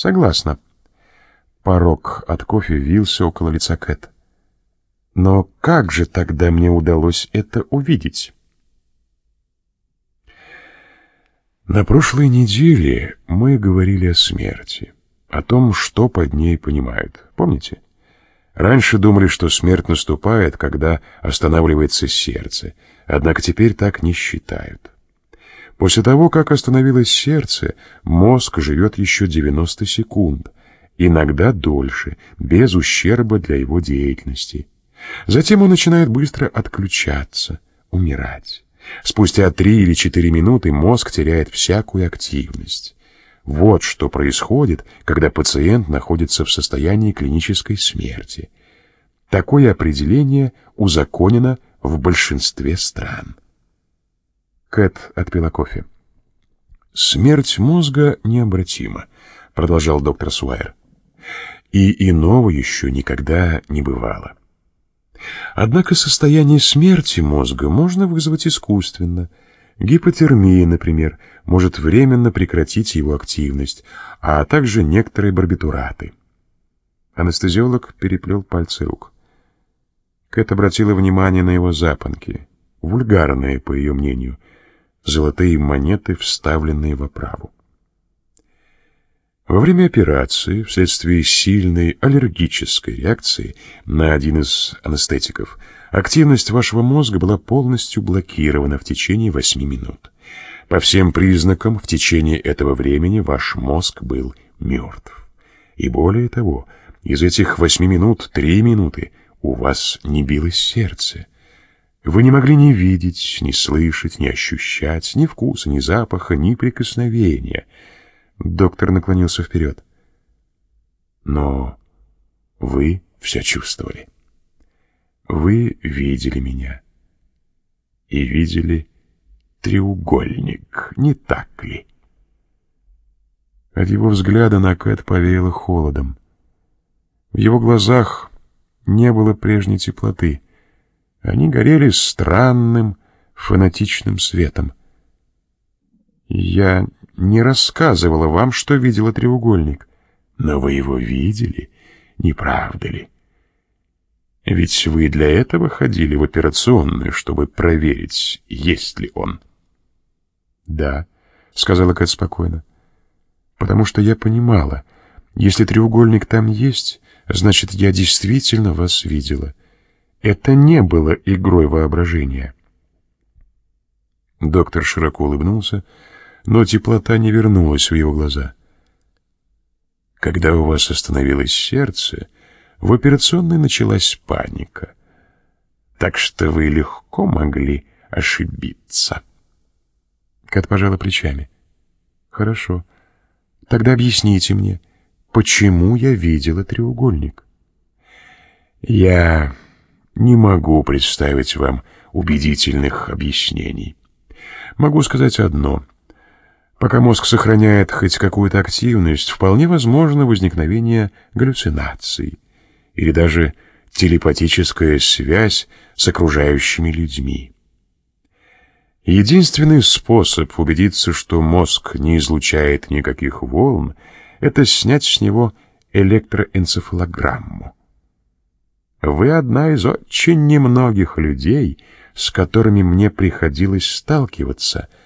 Согласна. Порог от кофе вился около лица Кэт. Но как же тогда мне удалось это увидеть? На прошлой неделе мы говорили о смерти, о том, что под ней понимают. Помните? Раньше думали, что смерть наступает, когда останавливается сердце, однако теперь так не считают. После того, как остановилось сердце, мозг живет еще 90 секунд, иногда дольше, без ущерба для его деятельности. Затем он начинает быстро отключаться, умирать. Спустя три или четыре минуты мозг теряет всякую активность. Вот что происходит, когда пациент находится в состоянии клинической смерти. Такое определение узаконено в большинстве стран. Кэт отпила кофе. «Смерть мозга необратима», — продолжал доктор Суайер. «И иного еще никогда не бывало. Однако состояние смерти мозга можно вызвать искусственно. Гипотермия, например, может временно прекратить его активность, а также некоторые барбитураты. Анестезиолог переплел пальцы рук. Кэт обратила внимание на его запонки, вульгарные, по ее мнению, золотые монеты, вставленные в оправу. Во время операции, вследствие сильной аллергической реакции на один из анестетиков, активность вашего мозга была полностью блокирована в течение 8 минут. По всем признакам, в течение этого времени ваш мозг был мертв. И более того, из этих 8 минут 3 минуты у вас не билось сердце. Вы не могли ни видеть, ни слышать, ни ощущать ни вкуса, ни запаха, ни прикосновения — Доктор наклонился вперед. Но вы все чувствовали. Вы видели меня. И видели треугольник, не так ли? От его взгляда на Кэт повеяло холодом. В его глазах не было прежней теплоты. Они горели странным, фанатичным светом. Я не рассказывала вам, что видела треугольник. Но вы его видели, не правда ли? Ведь вы для этого ходили в операционную, чтобы проверить, есть ли он. Да, сказала Кэт спокойно. Потому что я понимала, если треугольник там есть, значит, я действительно вас видела. Это не было игрой воображения. Доктор широко улыбнулся, но теплота не вернулась в его глаза. Когда у вас остановилось сердце, в операционной началась паника. Так что вы легко могли ошибиться. Кат пожала плечами. Хорошо. Тогда объясните мне, почему я видела треугольник? Я не могу представить вам убедительных объяснений. Могу сказать одно — Пока мозг сохраняет хоть какую-то активность, вполне возможно возникновение галлюцинаций или даже телепатическая связь с окружающими людьми. Единственный способ убедиться, что мозг не излучает никаких волн, это снять с него электроэнцефалограмму. Вы одна из очень немногих людей, с которыми мне приходилось сталкиваться —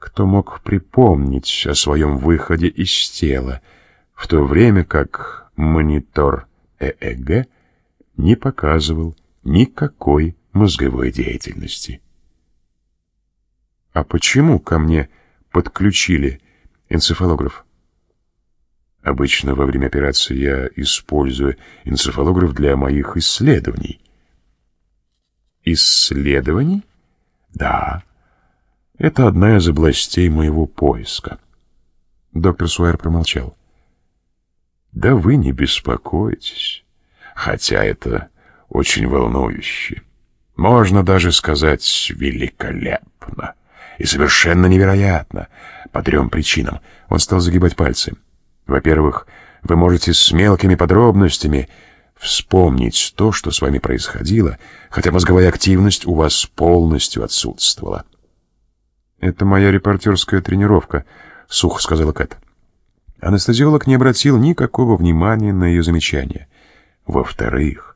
кто мог припомнить о своем выходе из тела, в то время как монитор ЭЭГ не показывал никакой мозговой деятельности. А почему ко мне подключили энцефалограф? Обычно во время операции я использую энцефалограф для моих исследований. Исследований? Да. Это одна из областей моего поиска. Доктор Суэр промолчал. Да вы не беспокойтесь, хотя это очень волнующе. Можно даже сказать великолепно и совершенно невероятно по трем причинам. Он стал загибать пальцы. Во-первых, вы можете с мелкими подробностями вспомнить то, что с вами происходило, хотя мозговая активность у вас полностью отсутствовала. «Это моя репортерская тренировка», — сухо сказала Кэт. Анестезиолог не обратил никакого внимания на ее замечание. Во-вторых,